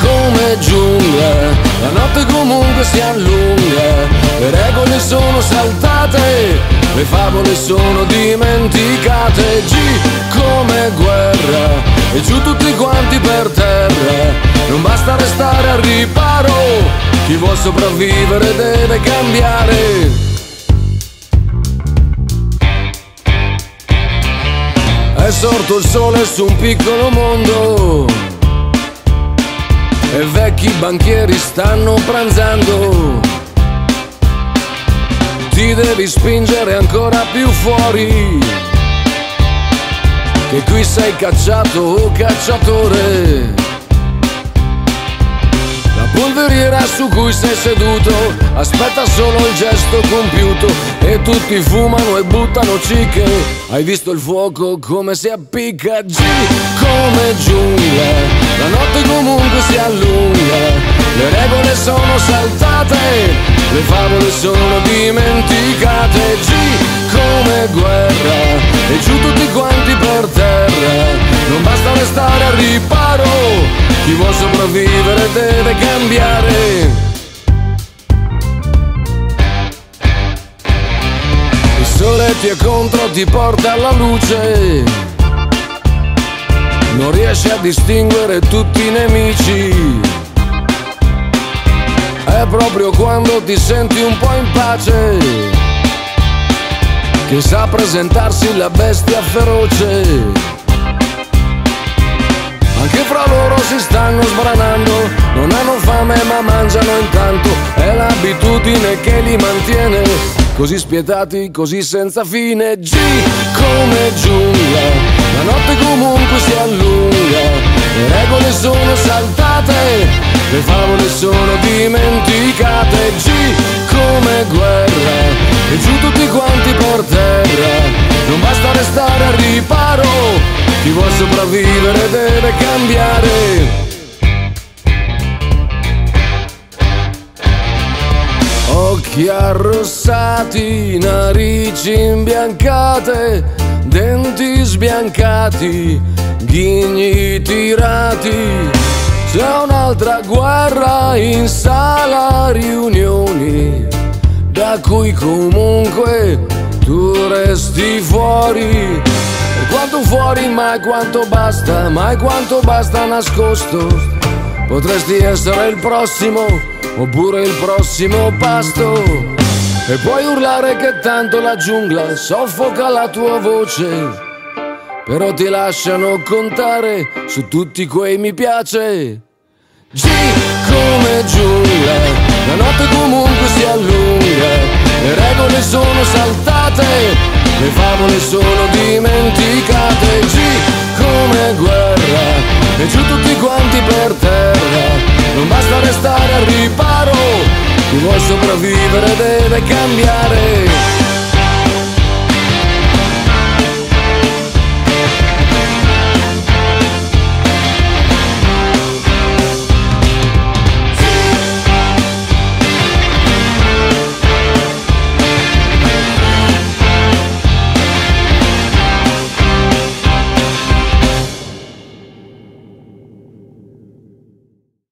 come giungla, la notte comunque si allunga, le regole sono saltate, le favole sono dimenticate, G come guerra, e giù tutti quanti per terra, non basta restare al riparo, chi vuol sopravvivere deve cambiare. È sorto il sole su un piccolo mondo e vecchi banchieri stanno pranzando. Ti devi spingere ancora più fuori, che qui sei cacciato o cacciatore. La polveriera su cui sei seduto aspetta solo il gesto compiuto e tutti fumano e buttano cicche. Hai visto il fuoco come si appicca? G come giungla, la notte comunque si allunga, le regole sono saltate, le favole sono dimenticate. G come guerra e giù tutti quanti per terra, non basta restare al riparo chi vuole sopravvivere deve cambiare. Il sole ti è contro, ti porta alla luce. Non riesci a distinguere tutti i nemici. È proprio quando ti senti un po' in pace che sa presentarsi la bestia feroce anche fra loro si stanno sbranando, non hanno fame ma mangiano intanto, è l'abitudine che li mantiene così spietati, così senza fine. G come giungla, e giù tutti quanti per terra, non basta restare al riparo chi vuole sopravvivere deve cambiare. Occhi arrossati, narici imbiancate, denti sbiancati, ghigni tirati. C'è un'altra guerra in sala cui comunque tu resti fuori quanto fuori, mai quanto basta, mai quanto basta nascosto. Potresti essere il prossimo, oppure il prossimo pasto. E puoi urlare che tanto la giungla soffoca la tua voce. Però ti lasciano contare su tutti quei mi piace. G come giungla, sono saltate le favole sono dimenticate. G come guerra e giù tutti quanti per terra. Non basta restare al riparo chi vuole sopravvivere deve cambiare